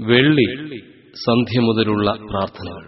വെള്ളി സന്ധ്യ മുതലുള്ള പ്രാർത്ഥനകൾ.